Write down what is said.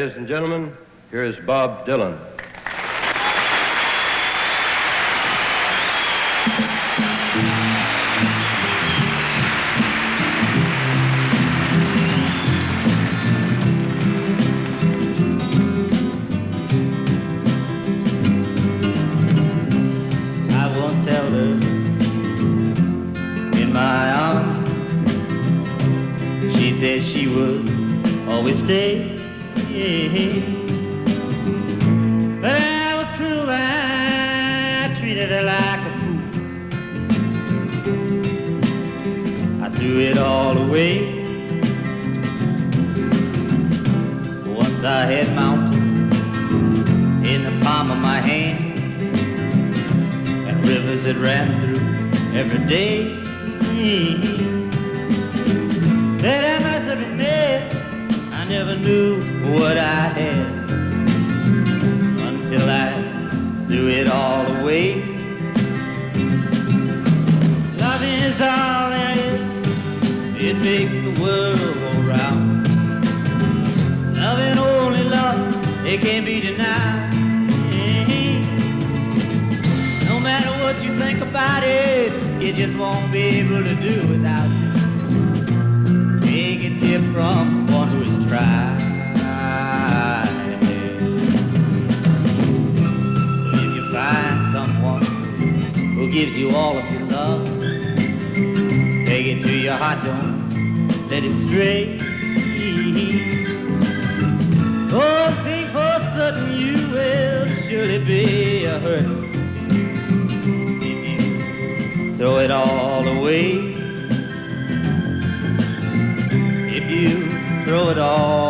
Ladies and gentlemen, here is Bob Dylan. I once held her in my arms. She said she would always stay. But I was cruel, I treated her like a fool. I threw it all away. Once I had mountains in the palm of my hand and rivers that ran through every day. What I had until I threw it all away. Love is all there is, it makes the world go round. Love and only love, it can't be denied. No matter what you think about it, you just won't be able to do without it. Take a tip from gives you all of your love, take it to your heart, don't let it stray. Oh, think for certain you will surely be a hurt if you throw it all away. If you throw it all